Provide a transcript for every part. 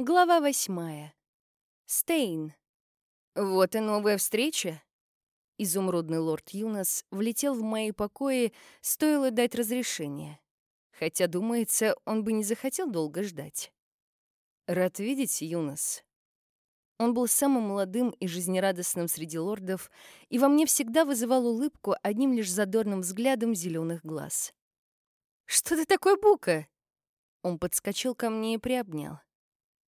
Глава восьмая. Стейн. Вот и новая встреча. Изумрудный лорд Юнос влетел в мои покои, стоило дать разрешение. Хотя, думается, он бы не захотел долго ждать. Рад видеть, Юнос. Он был самым молодым и жизнерадостным среди лордов, и во мне всегда вызывал улыбку одним лишь задорным взглядом зеленых глаз. «Что ты такой, Бука?» Он подскочил ко мне и приобнял.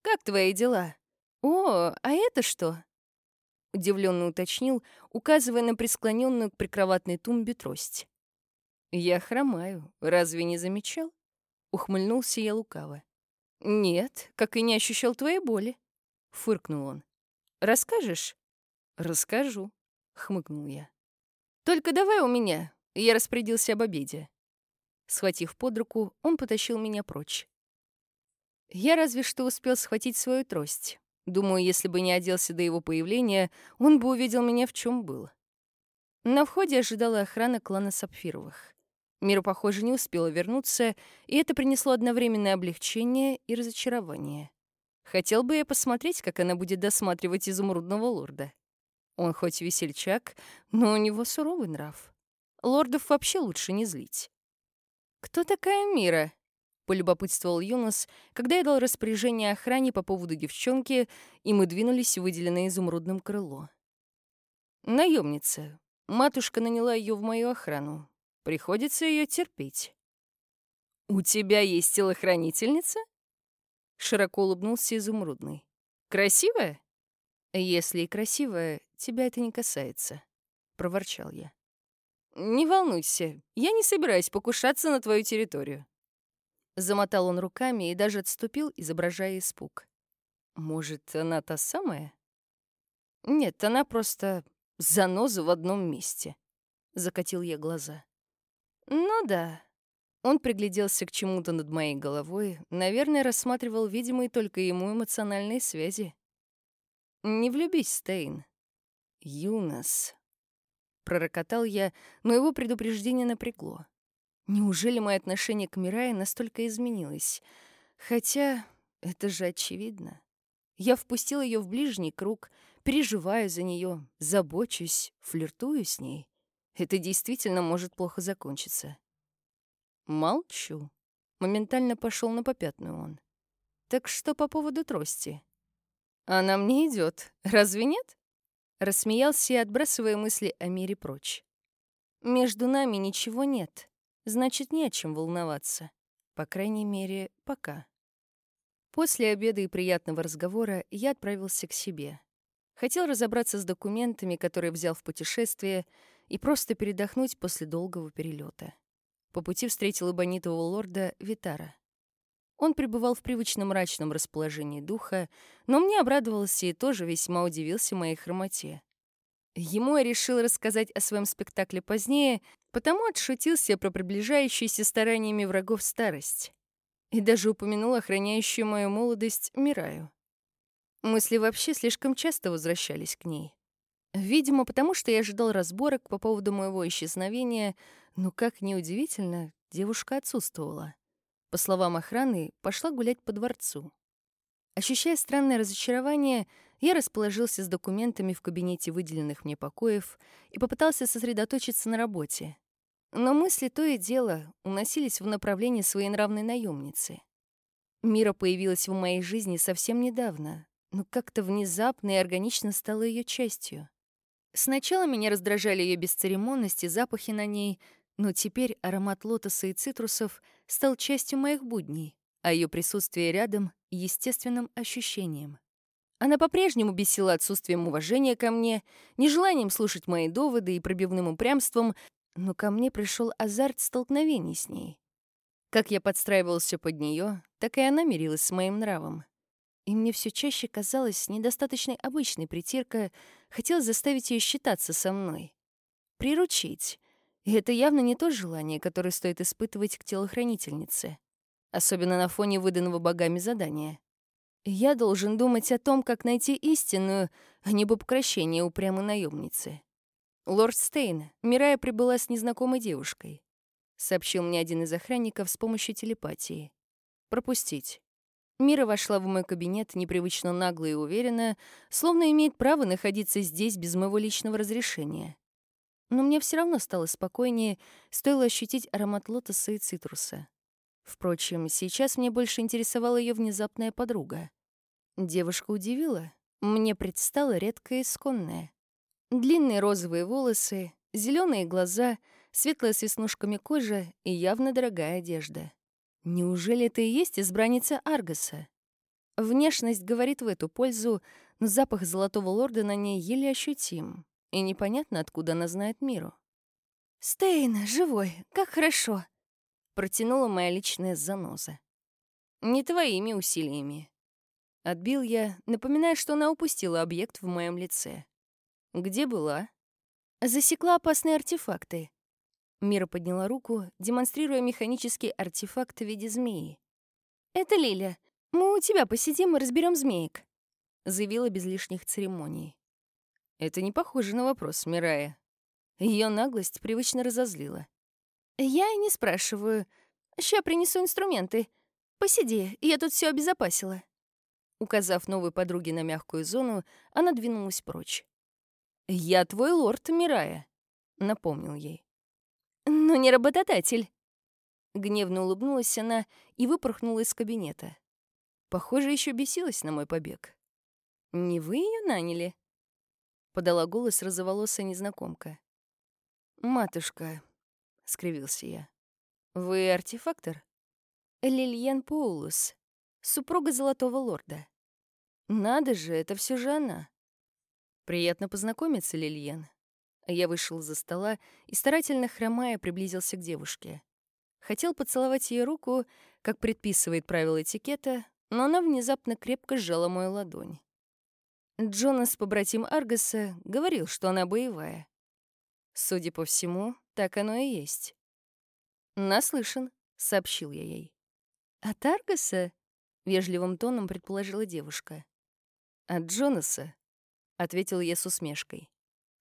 «Как твои дела?» «О, а это что?» Удивленно уточнил, указывая на присклоненную к прикроватной тумбе трость. «Я хромаю, разве не замечал?» Ухмыльнулся я лукаво. «Нет, как и не ощущал твоей боли», — фыркнул он. «Расскажешь?» «Расскажу», — хмыкнул я. «Только давай у меня», — я распорядился об обеде. Схватив под руку, он потащил меня прочь. Я разве что успел схватить свою трость. Думаю, если бы не оделся до его появления, он бы увидел меня в чем был. На входе ожидала охрана клана Сапфировых. Мира, похоже, не успела вернуться, и это принесло одновременное облегчение и разочарование. Хотел бы я посмотреть, как она будет досматривать изумрудного лорда. Он хоть весельчак, но у него суровый нрав. Лордов вообще лучше не злить. «Кто такая Мира?» — полюбопытствовал Юнос, когда я дал распоряжение охране по поводу девчонки, и мы двинулись в выделенное изумрудным крыло. Наемница. Матушка наняла ее в мою охрану. Приходится ее терпеть. «У тебя есть телохранительница?» Широко улыбнулся изумрудный. «Красивая?» «Если и красивая, тебя это не касается», — проворчал я. «Не волнуйся, я не собираюсь покушаться на твою территорию». Замотал он руками и даже отступил, изображая испуг. «Может, она та самая?» «Нет, она просто заноза в одном месте», — закатил я глаза. «Ну да». Он пригляделся к чему-то над моей головой, наверное, рассматривал видимые только ему эмоциональные связи. «Не влюбись, Стейн». «Юнос», пророкотал я, но его предупреждение напрягло. Неужели мое отношение к Мирае настолько изменилось? Хотя это же очевидно. Я впустил ее в ближний круг, переживаю за нее, забочусь, флиртую с ней. Это действительно может плохо закончиться. Молчу. Моментально пошел на попятную он. Так что по поводу трости? Она мне идет, разве нет? Рассмеялся и отбрасывая мысли о мире прочь. «Между нами ничего нет. Значит, не о чем волноваться. По крайней мере, пока». После обеда и приятного разговора я отправился к себе. Хотел разобраться с документами, которые взял в путешествие, и просто передохнуть после долгого перелета. По пути встретил эбонитового лорда Витара. Он пребывал в привычном мрачном расположении духа, но мне обрадовался и тоже весьма удивился моей хромоте. Ему я решил рассказать о своем спектакле позднее, потому отшутился про приближающуюся стараниями врагов старость. И даже упомянул охраняющую мою молодость Мираю. Мысли вообще слишком часто возвращались к ней. Видимо, потому что я ожидал разборок по поводу моего исчезновения, но, как неудивительно, девушка отсутствовала. По словам охраны, пошла гулять по дворцу. Ощущая странное разочарование, я расположился с документами в кабинете выделенных мне покоев и попытался сосредоточиться на работе. Но мысли то и дело уносились в направлении своей нравной наемницы. Мира появилась в моей жизни совсем недавно, но как-то внезапно и органично стала ее частью. Сначала меня раздражали ее бесцеремонность и запахи на ней, но теперь аромат лотоса и цитрусов стал частью моих будней, а ее присутствие рядом — естественным ощущением. Она по-прежнему бесила отсутствием уважения ко мне, нежеланием слушать мои доводы и пробивным упрямством, но ко мне пришел азарт столкновений с ней. Как я подстраивался под нее, так и она мирилась с моим нравом. И мне все чаще казалось недостаточной обычной притирка, хотелось заставить ее считаться со мной. Приручить, и это явно не то желание, которое стоит испытывать к телохранительнице, особенно на фоне выданного богами задания. Я должен думать о том, как найти истинную, а не об упрямой наемницы. «Лорд Стейн, Мирая прибыла с незнакомой девушкой», — сообщил мне один из охранников с помощью телепатии. «Пропустить». Мира вошла в мой кабинет непривычно нагло и уверенно, словно имеет право находиться здесь без моего личного разрешения. Но мне все равно стало спокойнее, стоило ощутить аромат лотоса и цитруса. Впрочем, сейчас мне больше интересовала ее внезапная подруга. Девушка удивила. Мне предстала редкая исконная. Длинные розовые волосы, зеленые глаза, светлая с веснушками кожа и явно дорогая одежда. Неужели это и есть избранница Аргаса? Внешность говорит в эту пользу, но запах золотого лорда на ней еле ощутим, и непонятно, откуда она знает миру. «Стейн, живой, как хорошо!» — протянула моя личная заноза. «Не твоими усилиями». Отбил я, напоминая, что она упустила объект в моем лице. «Где была?» «Засекла опасные артефакты. Мира подняла руку, демонстрируя механический артефакт в виде змеи. «Это Лиля. Мы у тебя посидим и разберем змеек», — заявила без лишних церемоний. «Это не похоже на вопрос, Мирая». Ее наглость привычно разозлила. «Я и не спрашиваю. Ща принесу инструменты. Посиди, я тут все обезопасила». Указав новой подруге на мягкую зону, она двинулась прочь. «Я твой лорд, Мирая», — напомнил ей. «Ну, не работодатель!» Гневно улыбнулась она и выпорхнула из кабинета. Похоже, еще бесилась на мой побег. «Не вы ее наняли?» — подала голос розоволосая незнакомка. «Матушка», — скривился я, — «вы артефактор?» «Лильен Поулус, супруга Золотого Лорда». «Надо же, это все же она». «Приятно познакомиться, Лильен», я вышел за стола и, старательно хромая, приблизился к девушке. Хотел поцеловать ее руку, как предписывает правило этикета, но она внезапно крепко сжала мою ладонь. Джонас, побратим Аргаса, говорил, что она боевая. Судя по всему, так оно и есть. «Наслышан», — сообщил я ей. «От Аргаса?» — вежливым тоном предположила девушка. «От Джонаса», — ответил я с усмешкой.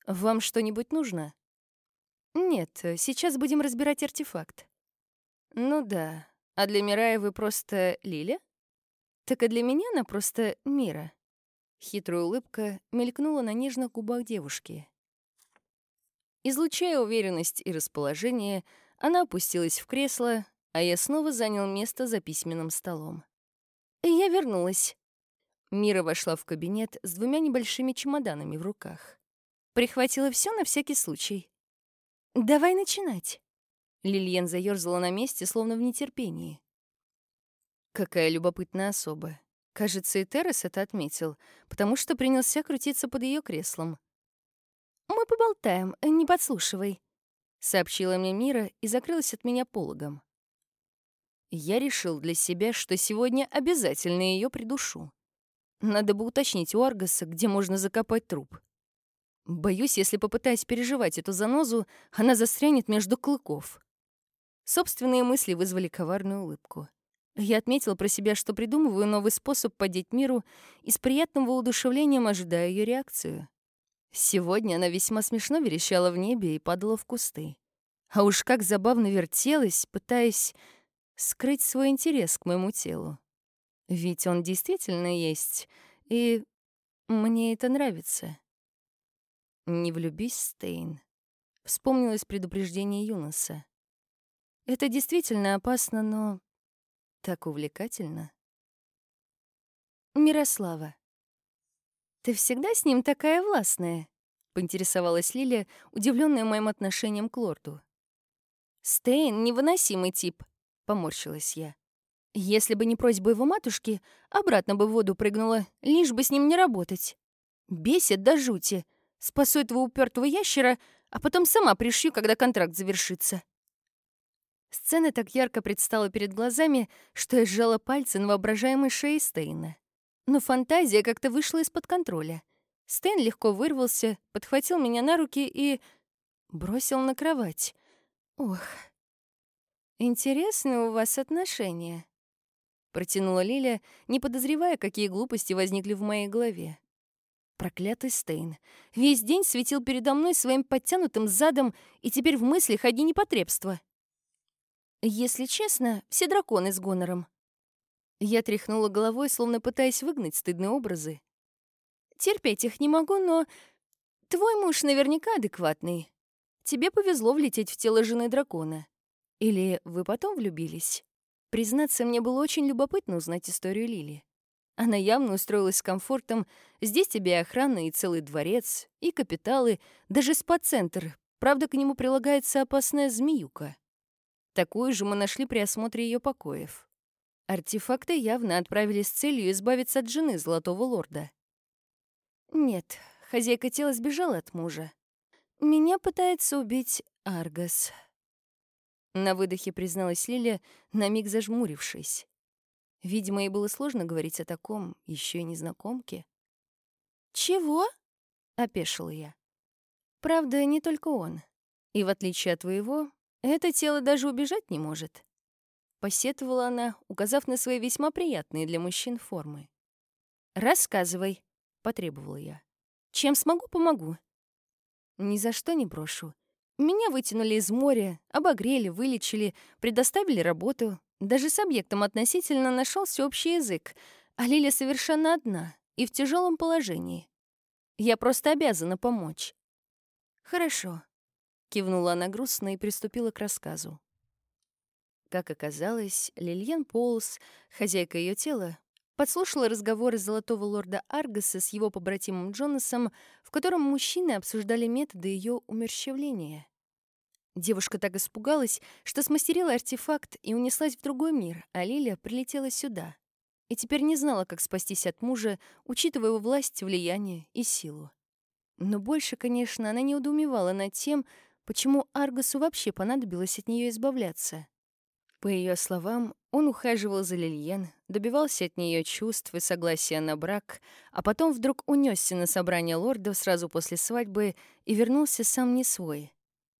«Вам что-нибудь нужно?» «Нет, сейчас будем разбирать артефакт». «Ну да. А для Мирая вы просто Лиля?» «Так и для меня она просто Мира». Хитрая улыбка мелькнула на нежных губах девушки. Излучая уверенность и расположение, она опустилась в кресло, а я снова занял место за письменным столом. Я вернулась. Мира вошла в кабинет с двумя небольшими чемоданами в руках. Прихватила все на всякий случай. «Давай начинать». Лильен заёрзала на месте, словно в нетерпении. Какая любопытная особа. Кажется, и Террес это отметил, потому что принялся крутиться под ее креслом. «Мы поболтаем, не подслушивай», — сообщила мне Мира и закрылась от меня пологом. Я решил для себя, что сегодня обязательно ее придушу. Надо бы уточнить у Аргаса, где можно закопать труп. Боюсь, если попытаюсь переживать эту занозу, она застрянет между клыков. Собственные мысли вызвали коварную улыбку. Я отметил про себя, что придумываю новый способ подеть миру и с приятным воодушевлением ожидаю ее реакцию. Сегодня она весьма смешно верещала в небе и падала в кусты. А уж как забавно вертелась, пытаясь скрыть свой интерес к моему телу. Ведь он действительно есть, и мне это нравится. «Не влюбись, Стейн», — вспомнилось предупреждение Юноса. «Это действительно опасно, но так увлекательно». «Мирослава, ты всегда с ним такая властная?» — поинтересовалась Лилия, удивленная моим отношением к лорду. «Стейн — невыносимый тип», — поморщилась я. «Если бы не просьба его матушки, обратно бы в воду прыгнула, лишь бы с ним не работать. Бесит до жути, Спасу этого упертого ящера, а потом сама пришью, когда контракт завершится. Сцена так ярко предстала перед глазами, что я сжала пальцы на воображаемой шее Стейна. Но фантазия как-то вышла из-под контроля. Стейн легко вырвался, подхватил меня на руки и... бросил на кровать. Ох, интересные у вас отношения. Протянула Лиля, не подозревая, какие глупости возникли в моей голове. Проклятый Стейн. Весь день светил передо мной своим подтянутым задом, и теперь в мыслях одни непотребства. Если честно, все драконы с гонором. Я тряхнула головой, словно пытаясь выгнать стыдные образы. Терпеть их не могу, но твой муж наверняка адекватный. Тебе повезло влететь в тело жены дракона. Или вы потом влюбились? Признаться, мне было очень любопытно узнать историю Лили. Она явно устроилась с комфортом. Здесь тебе и охрана, и целый дворец, и капиталы, даже спа-центр. Правда, к нему прилагается опасная змеюка. Такую же мы нашли при осмотре ее покоев. Артефакты явно отправили с целью избавиться от жены Золотого Лорда. Нет, хозяйка тела сбежала от мужа. Меня пытается убить Аргас. На выдохе призналась Лиля, на миг зажмурившись. Видимо, ей было сложно говорить о таком, еще и незнакомке. «Чего?» — опешила я. «Правда, не только он. И в отличие от твоего, это тело даже убежать не может». Посетовала она, указав на свои весьма приятные для мужчин формы. «Рассказывай», — потребовала я. «Чем смогу, помогу». «Ни за что не брошу. Меня вытянули из моря, обогрели, вылечили, предоставили работу. Даже с объектом относительно нашелся общий язык, а Лиля совершенно одна и в тяжелом положении. Я просто обязана помочь. «Хорошо», — кивнула она грустно и приступила к рассказу. Как оказалось, Лильен Полс, хозяйка ее тела, подслушала разговоры золотого лорда Аргаса с его побратимом Джонасом, в котором мужчины обсуждали методы ее умерщвления. Девушка так испугалась, что смастерила артефакт и унеслась в другой мир, а Лиля прилетела сюда. И теперь не знала, как спастись от мужа, учитывая его власть, влияние и силу. Но больше, конечно, она не удумевала над тем, почему Аргасу вообще понадобилось от нее избавляться. По ее словам, он ухаживал за Лильен, добивался от нее чувств и согласия на брак, а потом вдруг унесся на собрание лордов сразу после свадьбы и вернулся сам не свой.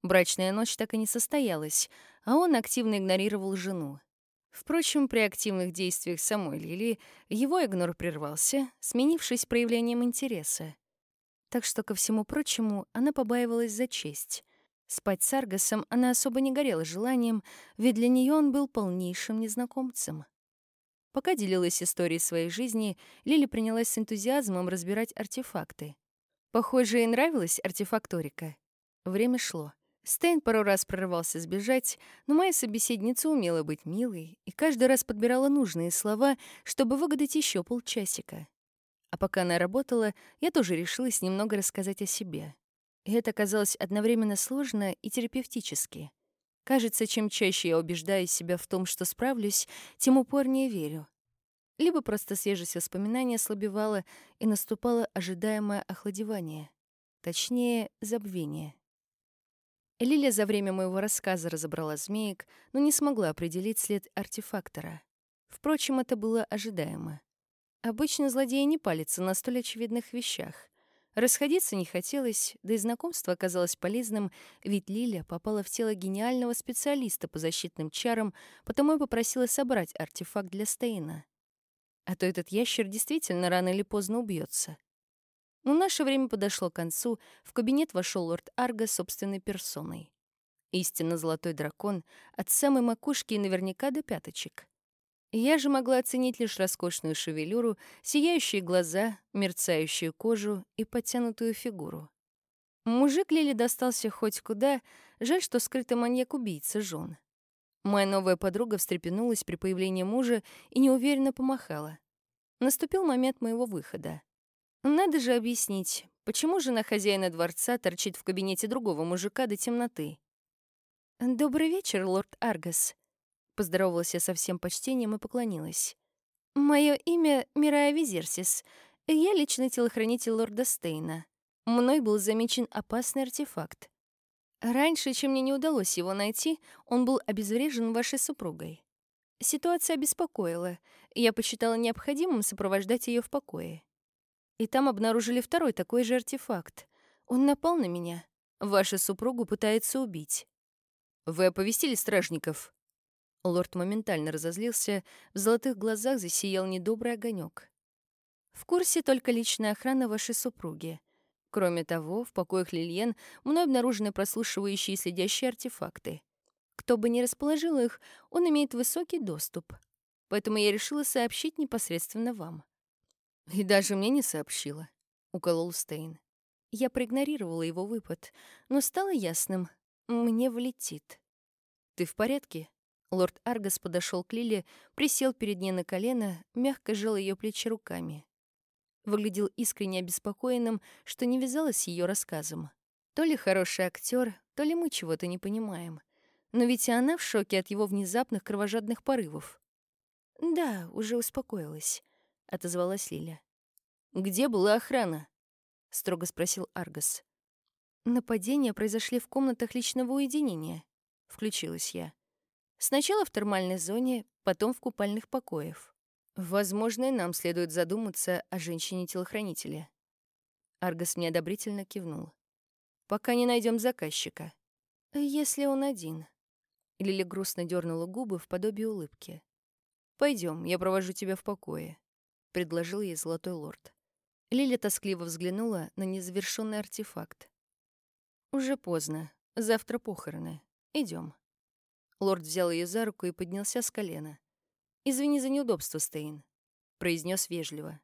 Брачная ночь так и не состоялась, а он активно игнорировал жену. Впрочем, при активных действиях самой Лили его игнор прервался, сменившись проявлением интереса. Так что, ко всему прочему, она побаивалась за честь. Спать с Аргасом она особо не горела желанием, ведь для нее он был полнейшим незнакомцем. Пока делилась историей своей жизни, Лили принялась с энтузиазмом разбирать артефакты. Похоже, ей нравилась артефакторика. Время шло. Стейн пару раз прорывался сбежать, но моя собеседница умела быть милой и каждый раз подбирала нужные слова, чтобы выгадать еще полчасика. А пока она работала, я тоже решилась немного рассказать о себе. И это казалось одновременно сложно и терапевтически. Кажется, чем чаще я убеждаю себя в том, что справлюсь, тем упорнее верю. Либо просто свежесть воспоминания ослабевала, и наступало ожидаемое охладевание. Точнее, забвение. Лиля за время моего рассказа разобрала змеек, но не смогла определить след артефактора. Впрочем, это было ожидаемо. Обычно злодеи не палятся на столь очевидных вещах. Расходиться не хотелось, да и знакомство оказалось полезным, ведь Лиля попала в тело гениального специалиста по защитным чарам, потому и попросила собрать артефакт для Стейна. А то этот ящер действительно рано или поздно убьется. Но наше время подошло к концу, в кабинет вошел лорд Арго собственной персоной. Истинно золотой дракон, от самой макушки и наверняка до пяточек. Я же могла оценить лишь роскошную шевелюру, сияющие глаза, мерцающую кожу и подтянутую фигуру. Мужик Лили достался хоть куда, жаль, что скрытый маньяк-убийца жен. Моя новая подруга встрепенулась при появлении мужа и неуверенно помахала. Наступил момент моего выхода. Надо же объяснить, почему жена хозяина дворца торчит в кабинете другого мужика до темноты. «Добрый вечер, лорд Аргас», Поздоровалась я со всем почтением и поклонилась. Мое имя Мирая Визерсис. Я личный телохранитель лорда Стейна. Мной был замечен опасный артефакт. Раньше, чем мне не удалось его найти, он был обезврежен вашей супругой. Ситуация обеспокоила. Я посчитала необходимым сопровождать ее в покое. И там обнаружили второй такой же артефакт. Он напал на меня. Ваша супругу пытается убить. Вы оповестили стражников? Лорд моментально разозлился, в золотых глазах засиял недобрый огонек. «В курсе только личная охрана вашей супруги. Кроме того, в покоях Лильен мной обнаружены прослушивающие и следящие артефакты. Кто бы ни расположил их, он имеет высокий доступ. поэтому я решила сообщить непосредственно вам». «И даже мне не сообщила», — уколол Стейн. Я проигнорировала его выпад, но стало ясным — мне влетит. «Ты в порядке?» Лорд Аргас подошел к Лиле, присел перед ней на колено, мягко сжал ее плечи руками. Выглядел искренне обеспокоенным, что не вязалось с ее рассказом. То ли хороший актер, то ли мы чего-то не понимаем. Но ведь и она в шоке от его внезапных кровожадных порывов. «Да, уже успокоилась», — отозвалась Лиля. «Где была охрана?» — строго спросил Аргас. «Нападения произошли в комнатах личного уединения», — включилась я. «Сначала в термальной зоне, потом в купальных покоях. Возможно, нам следует задуматься о женщине-телохранителе». Аргас неодобрительно кивнул. «Пока не найдем заказчика». «Если он один». Лили грустно дернула губы в подобие улыбки. Пойдем, я провожу тебя в покое», — предложил ей Золотой Лорд. Лиля тоскливо взглянула на незавершенный артефакт. «Уже поздно. Завтра похороны. Идем. Лорд взял ее за руку и поднялся с колена. «Извини за неудобство, Стейн», — произнес вежливо.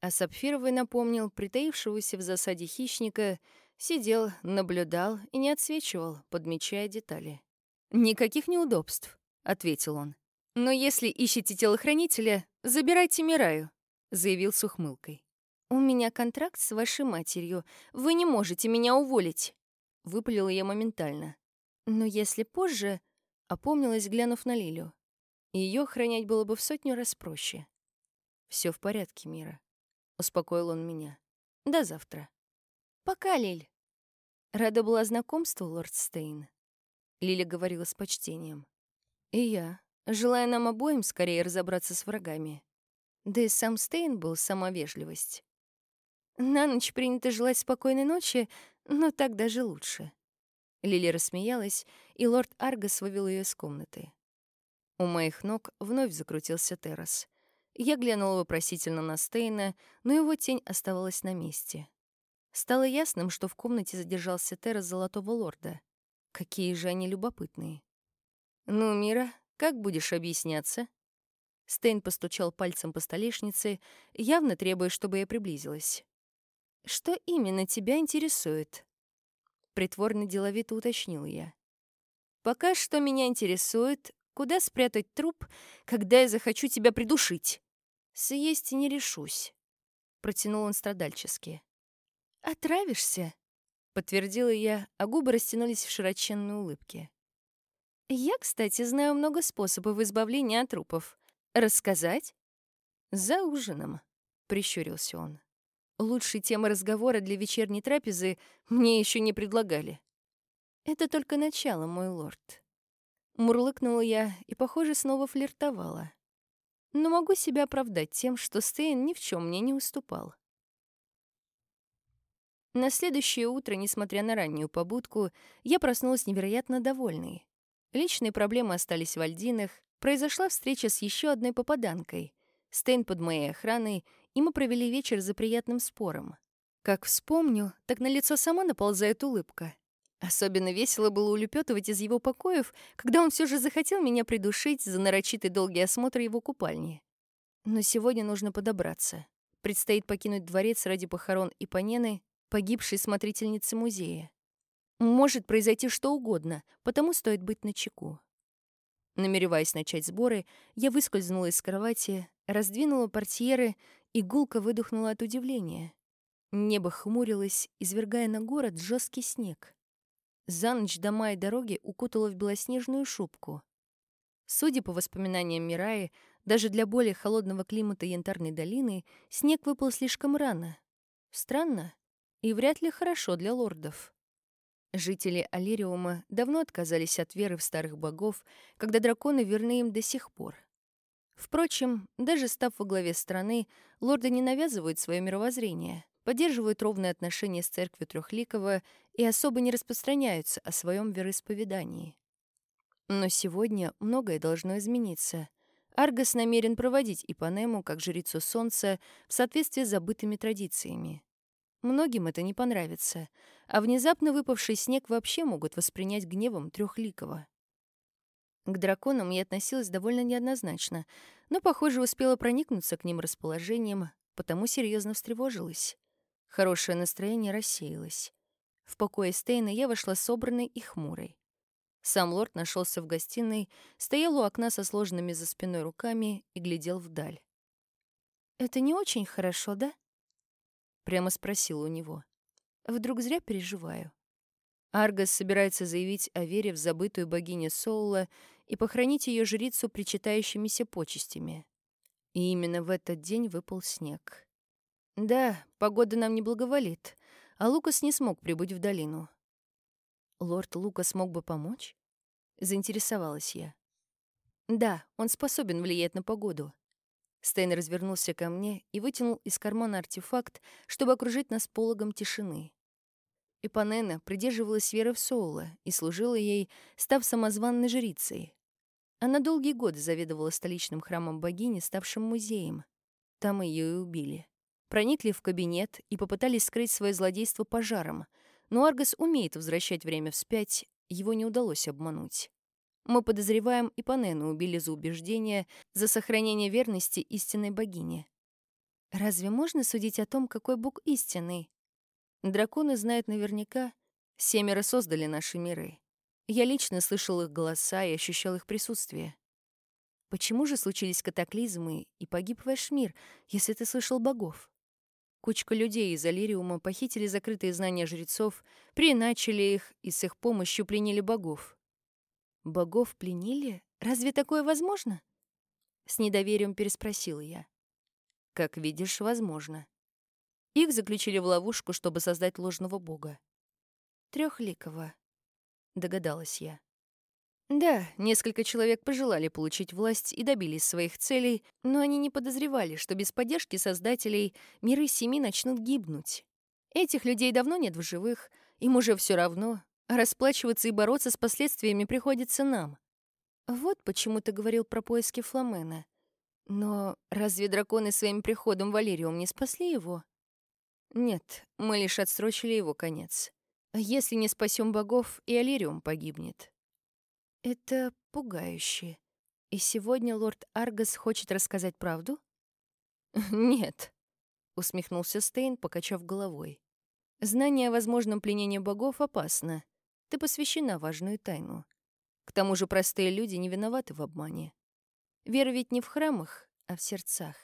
А Сапфировый напомнил притаившегося в засаде хищника, сидел, наблюдал и не отсвечивал, подмечая детали. «Никаких неудобств», — ответил он. «Но если ищете телохранителя, забирайте Мираю», — заявил с ухмылкой. «У меня контракт с вашей матерью. Вы не можете меня уволить!» Выпалила я моментально. Но если позже... Опомнилась, глянув на Лилю. Ее охранять было бы в сотню раз проще. Все в порядке, Мира», — успокоил он меня. «До завтра». «Пока, Лиль». Рада была знакомству, лорд Стейн. Лиля говорила с почтением. «И я, желая нам обоим скорее разобраться с врагами. Да и сам Стейн был сама вежливость. На ночь принято желать спокойной ночи, но так даже лучше. Лили рассмеялась, и лорд Аргас вывел ее из комнаты. У моих ног вновь закрутился террас. Я глянула вопросительно на Стейна, но его тень оставалась на месте. Стало ясным, что в комнате задержался террас Золотого Лорда. Какие же они любопытные. «Ну, Мира, как будешь объясняться?» Стейн постучал пальцем по столешнице, явно требуя, чтобы я приблизилась. «Что именно тебя интересует?» Притворно деловито уточнил я. «Пока что меня интересует, куда спрятать труп, когда я захочу тебя придушить. Съесть не решусь», — протянул он страдальчески. «Отравишься?» — подтвердила я, а губы растянулись в широченной улыбке. «Я, кстати, знаю много способов избавления от трупов. Рассказать?» «За ужином», — прищурился он. Лучшей темы разговора для вечерней трапезы мне еще не предлагали. Это только начало, мой лорд. Мурлыкнула я и, похоже, снова флиртовала. Но могу себя оправдать тем, что Стейн ни в чем мне не уступал. На следующее утро, несмотря на раннюю побудку, я проснулась невероятно довольной. Личные проблемы остались в Альдинах, произошла встреча с еще одной попаданкой. Стейн под моей охраной и мы провели вечер за приятным спором. Как вспомню, так на лицо сама наползает улыбка. Особенно весело было улепетывать из его покоев, когда он все же захотел меня придушить за нарочитый долгий осмотр его купальни. Но сегодня нужно подобраться. Предстоит покинуть дворец ради похорон Ипанены, погибшей смотрительницы музея. Может произойти что угодно, потому стоит быть начеку. Намереваясь начать сборы, я выскользнула из кровати, раздвинула портьеры и гулко выдохнула от удивления. Небо хмурилось, извергая на город жесткий снег. За ночь дома и дороги укутало в белоснежную шубку. Судя по воспоминаниям Мираи, даже для более холодного климата Янтарной долины снег выпал слишком рано. Странно и вряд ли хорошо для лордов. Жители Алириума давно отказались от веры в старых богов, когда драконы верны им до сих пор. Впрочем, даже став во главе страны, лорды не навязывают свое мировоззрение, поддерживают ровные отношения с церковью Трехликова и особо не распространяются о своем вероисповедании. Но сегодня многое должно измениться. Аргос намерен проводить Ипанему как жрицу солнца в соответствии с забытыми традициями. Многим это не понравится, а внезапно выпавший снег вообще могут воспринять гневом Трехликова. К драконам я относилась довольно неоднозначно, но, похоже, успела проникнуться к ним расположением, потому серьезно встревожилась. Хорошее настроение рассеялось. В покое Стейна я вошла собранной и хмурой. Сам лорд нашелся в гостиной, стоял у окна со сложенными за спиной руками и глядел вдаль. «Это не очень хорошо, да?» Прямо спросил у него. «Вдруг зря переживаю?» Аргос собирается заявить о вере в забытую богиню Соула и похоронить ее жрицу причитающимися почестями. И именно в этот день выпал снег. Да, погода нам не благоволит, а Лукас не смог прибыть в долину. Лорд Лукас мог бы помочь? Заинтересовалась я. Да, он способен влиять на погоду. Стейн развернулся ко мне и вытянул из кармана артефакт, чтобы окружить нас пологом тишины. Ипанена придерживалась веры в Соула и служила ей, став самозванной жрицей. Она долгие годы заведовала столичным храмом богини, ставшим музеем. Там ее и убили. Проникли в кабинет и попытались скрыть свое злодейство пожаром, но Аргос умеет возвращать время вспять, его не удалось обмануть. Мы подозреваем Ипанену убили за убеждение, за сохранение верности истинной богине. Разве можно судить о том, какой бог истинный? Драконы знают наверняка, семеро создали наши миры. Я лично слышал их голоса и ощущал их присутствие. Почему же случились катаклизмы и погиб ваш мир, если ты слышал богов? Кучка людей из Алириума похитили закрытые знания жрецов, приначили их и с их помощью пленили богов. Богов пленили? Разве такое возможно? С недоверием переспросила я. Как видишь, возможно. Их заключили в ловушку, чтобы создать ложного бога. Трехликого, догадалась я. Да, несколько человек пожелали получить власть и добились своих целей, но они не подозревали, что без поддержки создателей миры семи начнут гибнуть. Этих людей давно нет в живых, им уже все равно, а расплачиваться и бороться с последствиями приходится нам. Вот почему ты говорил про поиски Фламена. Но разве драконы своим приходом Валериум не спасли его? Нет, мы лишь отсрочили его конец. Если не спасем богов, и Алириум погибнет. Это пугающе. И сегодня лорд Аргас хочет рассказать правду? Нет, усмехнулся Стейн, покачав головой. Знание о возможном пленении богов опасно. Ты посвящена важную тайну. К тому же простые люди не виноваты в обмане. Вера ведь не в храмах, а в сердцах.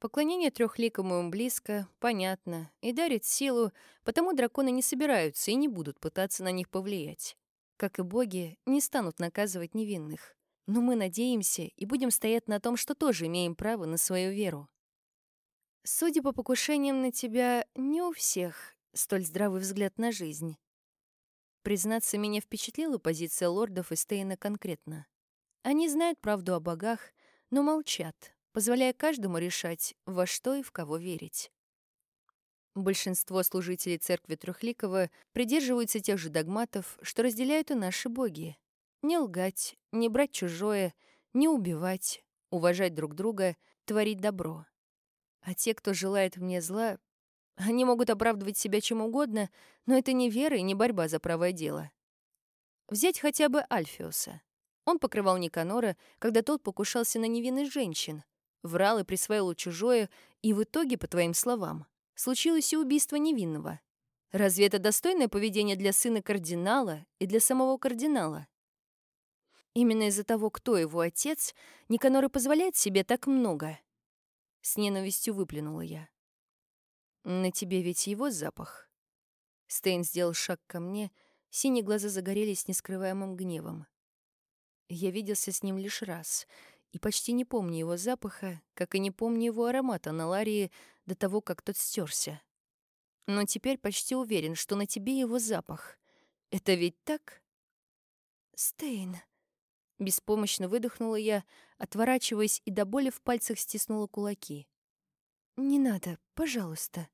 Поклонение трехликому им близко, понятно и дарит силу, потому драконы не собираются и не будут пытаться на них повлиять. Как и боги, не станут наказывать невинных. Но мы надеемся и будем стоять на том, что тоже имеем право на свою веру. Судя по покушениям на тебя, не у всех столь здравый взгляд на жизнь. Признаться, меня впечатлила позиция лордов и Стейна конкретно. Они знают правду о богах, но молчат, позволяя каждому решать, во что и в кого верить. Большинство служителей церкви Трехликова придерживаются тех же догматов, что разделяют и наши боги. Не лгать, не брать чужое, не убивать, уважать друг друга, творить добро. А те, кто желает мне зла, они могут оправдывать себя чем угодно, но это не вера и не борьба за правое дело. Взять хотя бы Альфиуса. Он покрывал Никанора, когда тот покушался на невинных женщин, врал и присвоил чужое, и в итоге, по твоим словам, случилось и убийство невинного. Разве это достойное поведение для сына кардинала и для самого кардинала? Именно из-за того, кто его отец, Никанор и позволяет себе так много. С ненавистью выплюнула я. На тебе ведь его запах. Стейн сделал шаг ко мне, синие глаза загорелись нескрываемым гневом. Я виделся с ним лишь раз — и почти не помню его запаха, как и не помню его аромата на Ларии до того, как тот стерся. Но теперь почти уверен, что на тебе его запах. Это ведь так? Стейн. Беспомощно выдохнула я, отворачиваясь и до боли в пальцах стиснула кулаки. «Не надо, пожалуйста».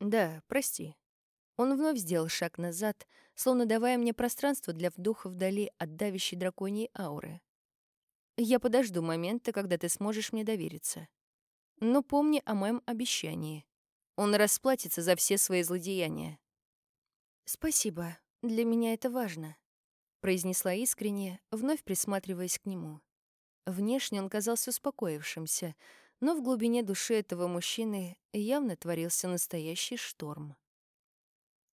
«Да, прости». Он вновь сделал шаг назад, словно давая мне пространство для вдоха вдали от давящей драконьей ауры. Я подожду момента, когда ты сможешь мне довериться. Но помни о моем обещании. Он расплатится за все свои злодеяния. Спасибо. Для меня это важно. — произнесла искренне, вновь присматриваясь к нему. Внешне он казался успокоившимся, но в глубине души этого мужчины явно творился настоящий шторм.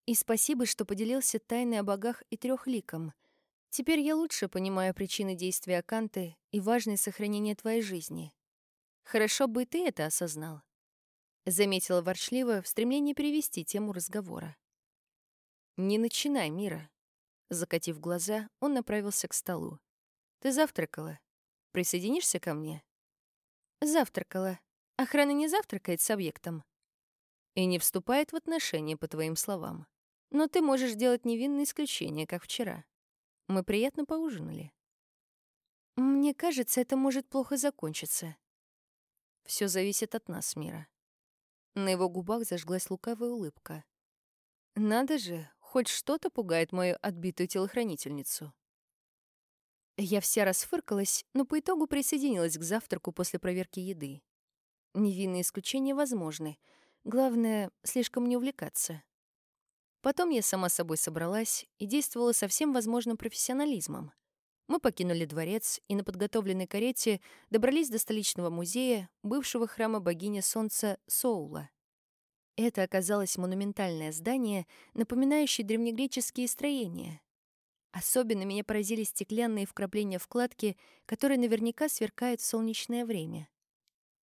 И спасибо, что поделился тайной о богах и трехликом. Теперь я лучше понимаю причины действия Аканты и важное сохранение твоей жизни. Хорошо бы ты это осознал. Заметила ворчливо в стремлении перевести тему разговора. «Не начинай, Мира». Закатив глаза, он направился к столу. «Ты завтракала? Присоединишься ко мне?» «Завтракала. Охрана не завтракает с объектом». «И не вступает в отношения, по твоим словам. Но ты можешь делать невинные исключения, как вчера. Мы приятно поужинали». «Мне кажется, это может плохо закончиться». Все зависит от нас, Мира». На его губах зажглась лукавая улыбка. «Надо же, хоть что-то пугает мою отбитую телохранительницу». Я вся расфыркалась, но по итогу присоединилась к завтраку после проверки еды. Невинные исключения возможны. Главное, слишком не увлекаться. Потом я сама собой собралась и действовала со всем возможным профессионализмом. Мы покинули дворец и на подготовленной карете добрались до столичного музея, бывшего храма богини солнца Соула. Это оказалось монументальное здание, напоминающее древнегреческие строения, Особенно меня поразили стеклянные вкрапления вкладки, которые наверняка сверкают в солнечное время.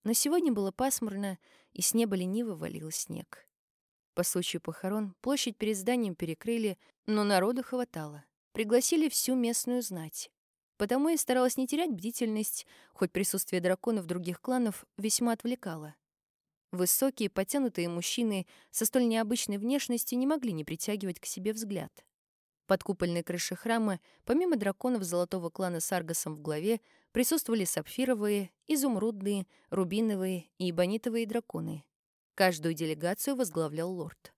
Но сегодня было пасмурно, и с неба лениво валил снег. По случаю похорон площадь перед зданием перекрыли, но народу хватало. Пригласили всю местную знать. Потому я старалась не терять бдительность, хоть присутствие драконов других кланов весьма отвлекало. Высокие, потянутые мужчины со столь необычной внешностью не могли не притягивать к себе взгляд. Под купольной крышей храма, помимо драконов золотого клана с Аргосом в главе, присутствовали сапфировые, изумрудные, рубиновые и эбонитовые драконы. Каждую делегацию возглавлял лорд.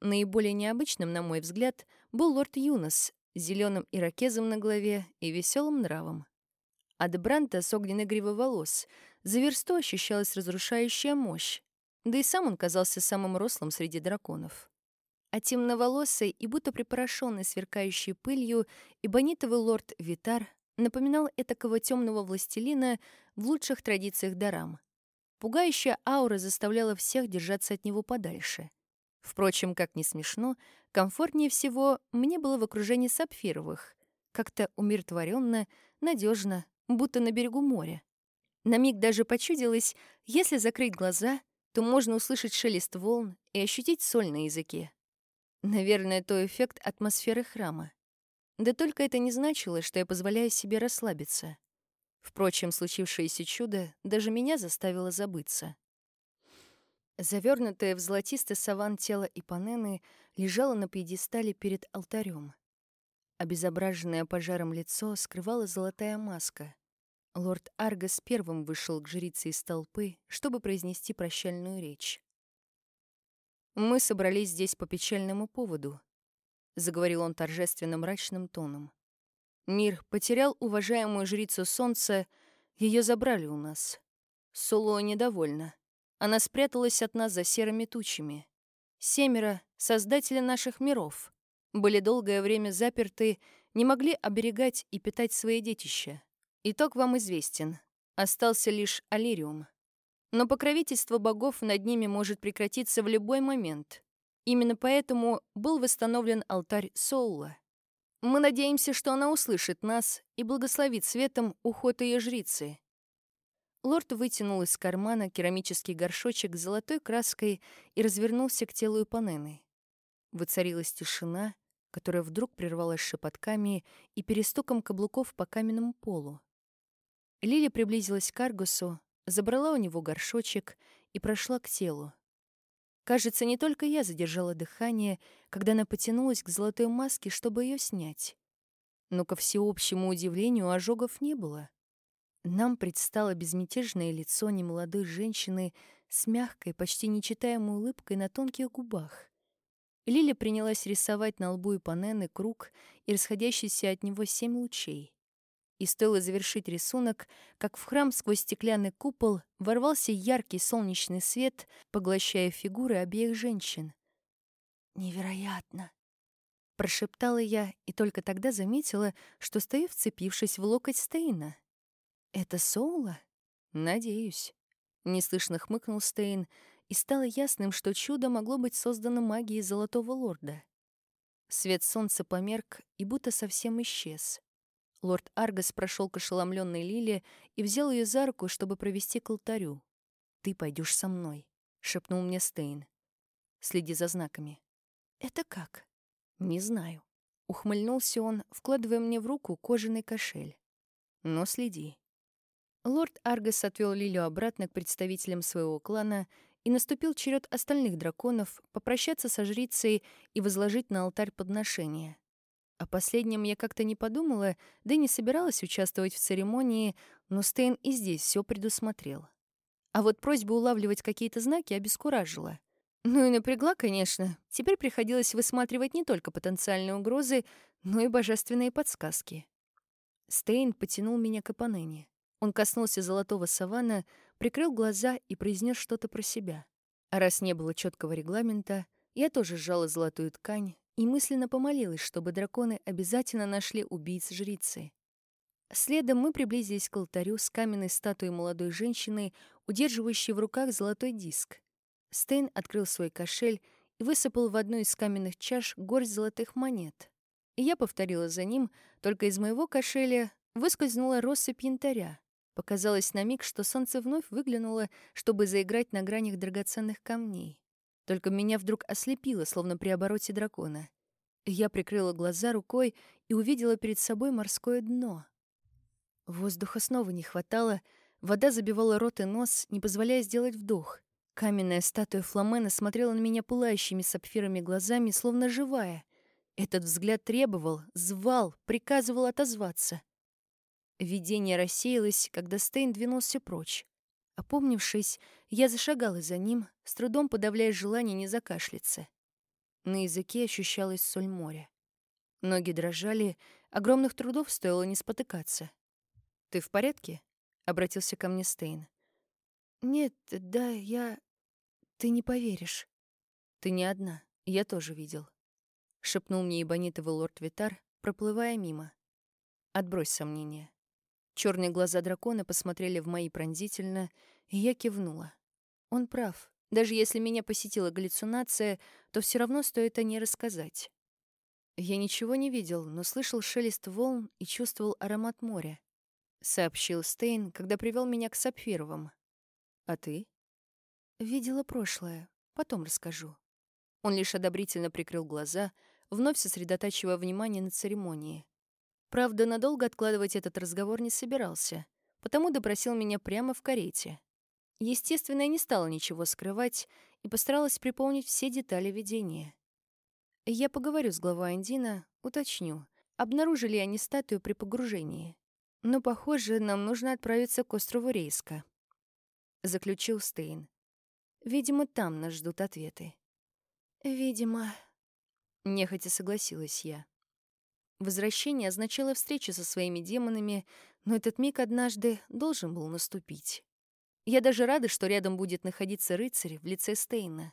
Наиболее необычным, на мой взгляд, был лорд Юнос зеленым ирокезом на голове и веселым нравом. От Бранта с огненной гривой волос за версту ощущалась разрушающая мощь, да и сам он казался самым рослым среди драконов а темноволосый и будто припорошенный сверкающей пылью эбонитовый лорд Витар напоминал этакого темного властелина в лучших традициях дарам. Пугающая аура заставляла всех держаться от него подальше. Впрочем, как ни смешно, комфортнее всего мне было в окружении сапфировых, как-то умиротворенно, надежно, будто на берегу моря. На миг даже почудилось, если закрыть глаза, то можно услышать шелест волн и ощутить соль на языке. Наверное, то эффект атмосферы храма. Да только это не значило, что я позволяю себе расслабиться. Впрочем, случившееся чудо даже меня заставило забыться. Завернутое в золотистый саван тело Ипанены лежало на пьедестале перед алтарем. Обезображенное пожаром лицо скрывала золотая маска. Лорд Аргас первым вышел к жрице из толпы, чтобы произнести прощальную речь. «Мы собрались здесь по печальному поводу», — заговорил он торжественно мрачным тоном. «Мир потерял уважаемую жрицу солнца, ее забрали у нас. Соло недовольна. Она спряталась от нас за серыми тучами. Семеро, создатели наших миров, были долгое время заперты, не могли оберегать и питать свои детища. Итог вам известен. Остался лишь Алириум. Но покровительство богов над ними может прекратиться в любой момент. Именно поэтому был восстановлен алтарь Соула. Мы надеемся, что она услышит нас и благословит светом уход ее жрицы. Лорд вытянул из кармана керамический горшочек с золотой краской и развернулся к телу Ипанены. Воцарилась тишина, которая вдруг прервалась шепотками и перестуком каблуков по каменному полу. Лили приблизилась к Аргусу, забрала у него горшочек и прошла к телу. Кажется, не только я задержала дыхание, когда она потянулась к золотой маске, чтобы ее снять. Но ко всеобщему удивлению ожогов не было. Нам предстало безмятежное лицо немолодой женщины с мягкой, почти нечитаемой улыбкой на тонких губах. Лиля принялась рисовать на лбу Ипанены круг и расходящийся от него семь лучей. И стоило завершить рисунок, как в храм сквозь стеклянный купол ворвался яркий солнечный свет, поглощая фигуры обеих женщин. «Невероятно!» Прошептала я и только тогда заметила, что стою, вцепившись в локоть Стейна. «Это Соула?» «Надеюсь». Неслышно хмыкнул Стейн, и стало ясным, что чудо могло быть создано магией Золотого Лорда. Свет солнца померк и будто совсем исчез. Лорд Аргас прошел к ошеломленной Лиле и взял ее за руку, чтобы провести к алтарю. «Ты пойдешь со мной», — шепнул мне Стейн. «Следи за знаками». «Это как?» «Не знаю». Ухмыльнулся он, вкладывая мне в руку кожаный кошель. «Но следи». Лорд Аргас отвел Лилю обратно к представителям своего клана, и наступил черед остальных драконов попрощаться со жрицей и возложить на алтарь подношения. О последнем я как-то не подумала, да и не собиралась участвовать в церемонии, но Стейн и здесь все предусмотрел. А вот просьба улавливать какие-то знаки обескуражила. Ну и напрягла, конечно. Теперь приходилось высматривать не только потенциальные угрозы, но и божественные подсказки. Стейн потянул меня к Апанене. Он коснулся золотого савана, прикрыл глаза и произнес что-то про себя. А раз не было четкого регламента, я тоже сжала золотую ткань и мысленно помолилась, чтобы драконы обязательно нашли убийц жрицы. Следом мы приблизились к алтарю с каменной статуей молодой женщины, удерживающей в руках золотой диск. Стейн открыл свой кошель и высыпал в одну из каменных чаш горсть золотых монет. И я повторила за ним, только из моего кошеля выскользнула россыпь янтаря. Показалось на миг, что солнце вновь выглянуло, чтобы заиграть на гранях драгоценных камней. Только меня вдруг ослепило, словно при обороте дракона. Я прикрыла глаза рукой и увидела перед собой морское дно. Воздуха снова не хватало, вода забивала рот и нос, не позволяя сделать вдох. Каменная статуя Фламена смотрела на меня пылающими сапфирами глазами, словно живая. Этот взгляд требовал, звал, приказывал отозваться. Видение рассеялось, когда Стейн двинулся прочь. Опомнившись, я зашагала за ним, с трудом подавляя желание не закашляться. На языке ощущалась соль моря. Ноги дрожали, огромных трудов стоило не спотыкаться. «Ты в порядке?» — обратился ко мне Стейн. «Нет, да, я... Ты не поверишь». «Ты не одна, я тоже видел», — шепнул мне ибонитовый лорд Витар, проплывая мимо. «Отбрось сомнения. Черные глаза дракона посмотрели в мои пронзительно, и я кивнула. Он прав. Даже если меня посетила галлюцинация, то все равно стоит о ней рассказать. Я ничего не видел, но слышал шелест волн и чувствовал аромат моря. Сообщил Стейн, когда привел меня к Сапфировым. А ты? Видела прошлое. Потом расскажу. Он лишь одобрительно прикрыл глаза, вновь сосредотачивая внимание на церемонии. Правда, надолго откладывать этот разговор не собирался, потому допросил меня прямо в карете. Естественно, я не стала ничего скрывать и постаралась припомнить все детали видения. Я поговорю с главой Андина, уточню, обнаружили ли они статую при погружении. Но, похоже, нам нужно отправиться к острову Рейска. Заключил Стейн. Видимо, там нас ждут ответы. Видимо. Нехотя согласилась я. Возвращение означало встречу со своими демонами, но этот миг однажды должен был наступить. Я даже рада, что рядом будет находиться рыцарь в лице Стейна.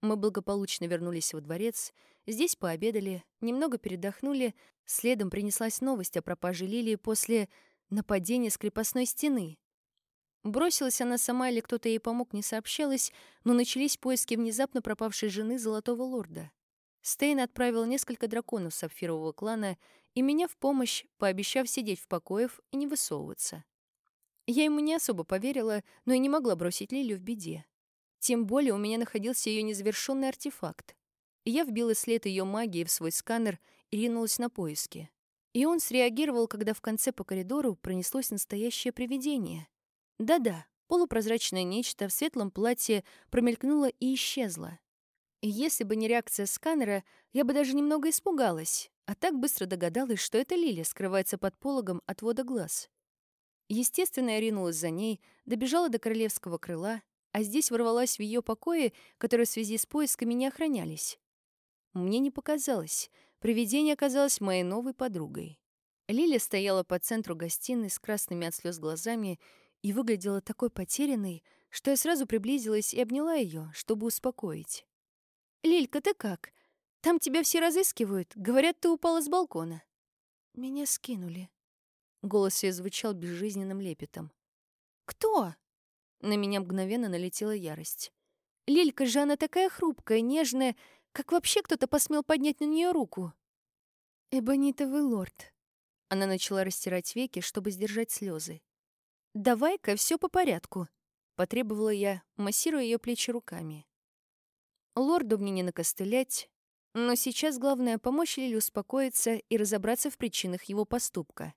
Мы благополучно вернулись во дворец, здесь пообедали, немного передохнули, следом принеслась новость о пропаже Лилии после нападения с крепостной стены. Бросилась она сама или кто-то ей помог, не сообщалось, но начались поиски внезапно пропавшей жены Золотого Лорда. Стейн отправил несколько драконов сапфирового клана и меня в помощь, пообещав сидеть в покоях и не высовываться. Я ему не особо поверила, но и не могла бросить Лилию в беде. Тем более у меня находился ее незавершенный артефакт. Я вбила след ее магии в свой сканер и ринулась на поиски. И он среагировал, когда в конце по коридору пронеслось настоящее привидение. Да-да, полупрозрачное нечто в светлом платье промелькнуло и исчезло. Если бы не реакция сканера, я бы даже немного испугалась, а так быстро догадалась, что это Лиля скрывается под пологом отвода глаз. Естественно, я ринулась за ней, добежала до королевского крыла, а здесь ворвалась в ее покои, которые в связи с поисками не охранялись. Мне не показалось. Привидение оказалось моей новой подругой. Лиля стояла по центру гостиной с красными от слез глазами и выглядела такой потерянной, что я сразу приблизилась и обняла ее, чтобы успокоить. «Лилька, ты как? Там тебя все разыскивают. Говорят, ты упала с балкона». «Меня скинули». Голос ее звучал безжизненным лепетом. «Кто?» На меня мгновенно налетела ярость. «Лилька же она такая хрупкая, нежная. Как вообще кто-то посмел поднять на нее руку?» «Эбонитовый лорд». Она начала растирать веки, чтобы сдержать слезы. «Давай-ка все по порядку», — потребовала я, массируя ее плечи руками. Лорду мне не накостылять, но сейчас главное — помочь Лиле успокоиться и разобраться в причинах его поступка.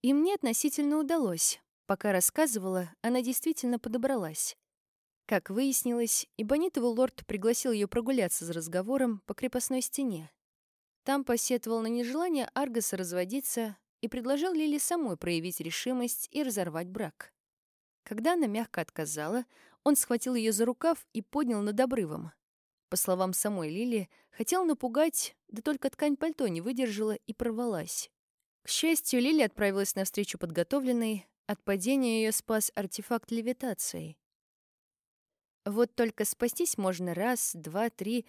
И мне относительно удалось. Пока рассказывала, она действительно подобралась. Как выяснилось, Ибонитовый лорд пригласил ее прогуляться за разговором по крепостной стене. Там посетовал на нежелание Аргаса разводиться и предложил Лиле самой проявить решимость и разорвать брак. Когда она мягко отказала, он схватил ее за рукав и поднял над обрывом. По словам самой Лили, хотел напугать, да только ткань пальто не выдержала и порвалась. К счастью, Лили отправилась навстречу подготовленной, от падения ее спас артефакт левитации. Вот только спастись можно раз, два, три,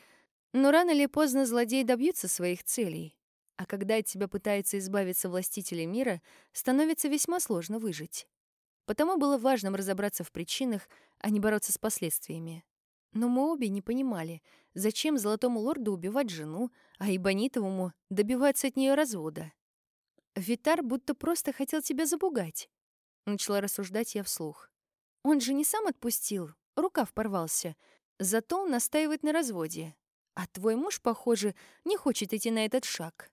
но рано или поздно злодей добьются своих целей. А когда от тебя пытается избавиться властители мира, становится весьма сложно выжить. Потому было важным разобраться в причинах, а не бороться с последствиями. Но мы обе не понимали, зачем Золотому Лорду убивать жену, а Ибонитовому добиваться от нее развода. Витар будто просто хотел тебя запугать. Начала рассуждать я вслух. Он же не сам отпустил, рукав порвался. Зато он настаивает на разводе. А твой муж, похоже, не хочет идти на этот шаг.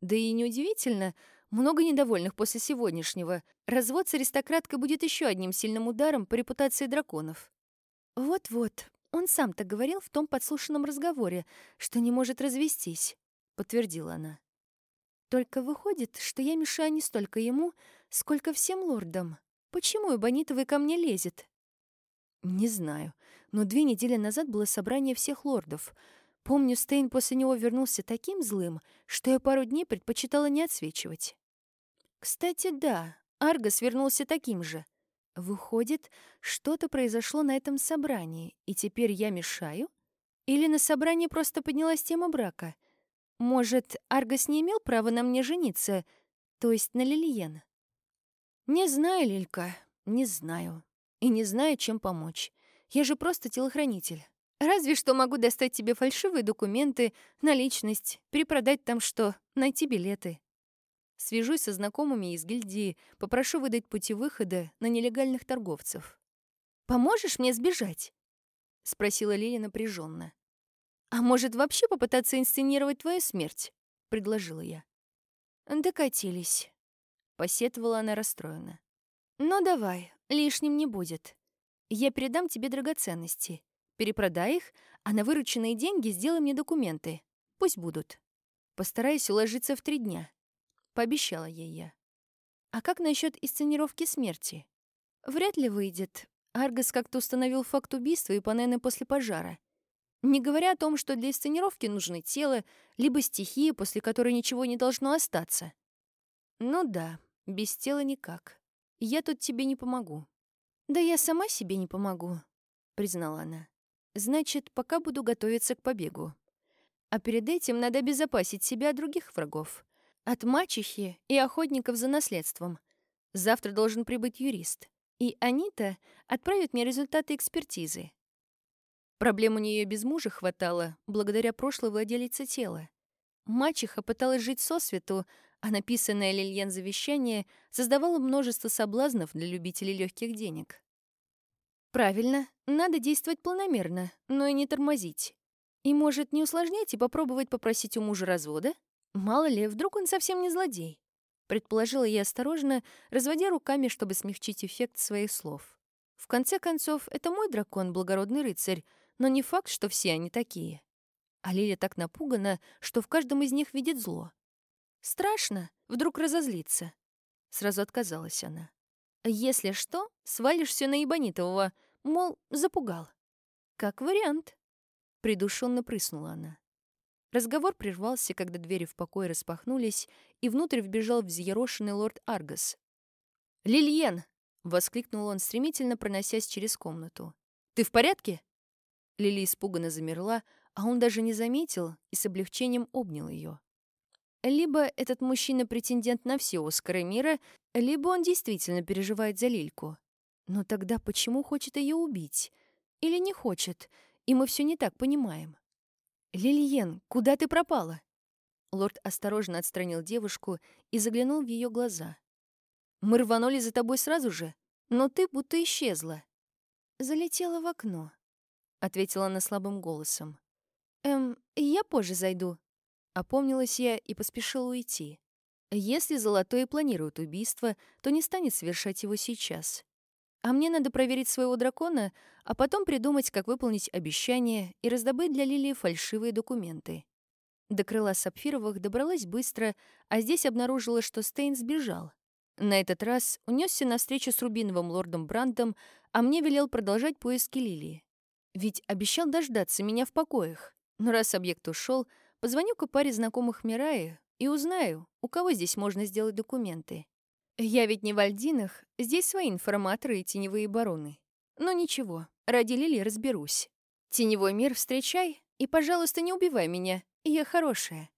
Да и неудивительно, много недовольных после сегодняшнего. Развод с аристократкой будет еще одним сильным ударом по репутации драконов. Вот-вот, он сам так говорил в том подслушанном разговоре, что не может развестись, подтвердила она. Только выходит, что я мешаю не столько ему, сколько всем лордам. Почему Эбонитовый ко мне лезет? Не знаю, но две недели назад было собрание всех лордов. Помню, Стейн после него вернулся таким злым, что я пару дней предпочитала не отсвечивать. Кстати, да, Аргос вернулся таким же — Выходит, что-то произошло на этом собрании, и теперь я мешаю? Или на собрании просто поднялась тема брака? Может, Аргос не имел права на мне жениться, то есть на Лилиен? Не знаю, Лилька, не знаю. И не знаю, чем помочь. Я же просто телохранитель. Разве что могу достать тебе фальшивые документы, наличность, перепродать там что, найти билеты. Свяжусь со знакомыми из гильдии, попрошу выдать пути выхода на нелегальных торговцев. «Поможешь мне сбежать?» — спросила Лили напряженно. «А может, вообще попытаться инсценировать твою смерть?» — предложила я. «Докатились», — посетовала она расстроенно. «Ну давай, лишним не будет. Я передам тебе драгоценности. Перепродай их, а на вырученные деньги сделай мне документы. Пусть будут. Постараюсь уложиться в три дня пообещала ей я. А как насчет инсценировки смерти? Вряд ли выйдет. Аргос как-то установил факт убийства и Панены после пожара. Не говоря о том, что для инсценировки нужны тело, либо стихия, после которой ничего не должно остаться. Ну да, без тела никак. Я тут тебе не помогу. Да я сама себе не помогу, признала она. Значит, пока буду готовиться к побегу. А перед этим надо обезопасить себя от других врагов. От мачехи и охотников за наследством. Завтра должен прибыть юрист. И Анита отправит мне результаты экспертизы. Проблем у нее без мужа хватало, благодаря прошлой владелице тела. Мачеха пыталась жить сосвету, а написанное Лильен завещание создавало множество соблазнов для любителей легких денег. Правильно, надо действовать планомерно, но и не тормозить. И, может, не усложнять и попробовать попросить у мужа развода? Мало ли, вдруг он совсем не злодей. Предположила я осторожно, разводя руками, чтобы смягчить эффект своих слов. В конце концов, это мой дракон, благородный рыцарь, но не факт, что все они такие. А Лиля так напугана, что в каждом из них видит зло. Страшно, вдруг разозлиться. Сразу отказалась она. Если что, свалишь все на Ебанитового, мол, запугал. Как вариант. Придушенно прыснула она. Разговор прервался, когда двери в покое распахнулись, и внутрь вбежал взъерошенный лорд Аргас. «Лильен!» — воскликнул он, стремительно проносясь через комнату. «Ты в порядке?» Лили испуганно замерла, а он даже не заметил и с облегчением обнял ее. Либо этот мужчина претендент на все Оскары мира, либо он действительно переживает за Лильку. Но тогда почему хочет ее убить? Или не хочет, и мы все не так понимаем? «Лильен, куда ты пропала?» Лорд осторожно отстранил девушку и заглянул в ее глаза. «Мы рванули за тобой сразу же, но ты будто исчезла». «Залетела в окно», — ответила она слабым голосом. «Эм, я позже зайду». Опомнилась я и поспешила уйти. Если Золотой планирует убийство, то не станет совершать его сейчас. А мне надо проверить своего дракона, а потом придумать, как выполнить обещание и раздобыть для Лилии фальшивые документы. До крыла Сапфировых добралась быстро, а здесь обнаружила, что Стейн сбежал. На этот раз унесся на встречу с Рубиновым лордом Брандом, а мне велел продолжать поиски Лилии. Ведь обещал дождаться меня в покоях. Но раз объект ушел, позвоню-ка паре знакомых Мираи и узнаю, у кого здесь можно сделать документы. Я ведь не в Альдинах, здесь свои информаторы и теневые бароны. Но ничего, ради Лили разберусь. Теневой мир встречай, и, пожалуйста, не убивай меня, я хорошая.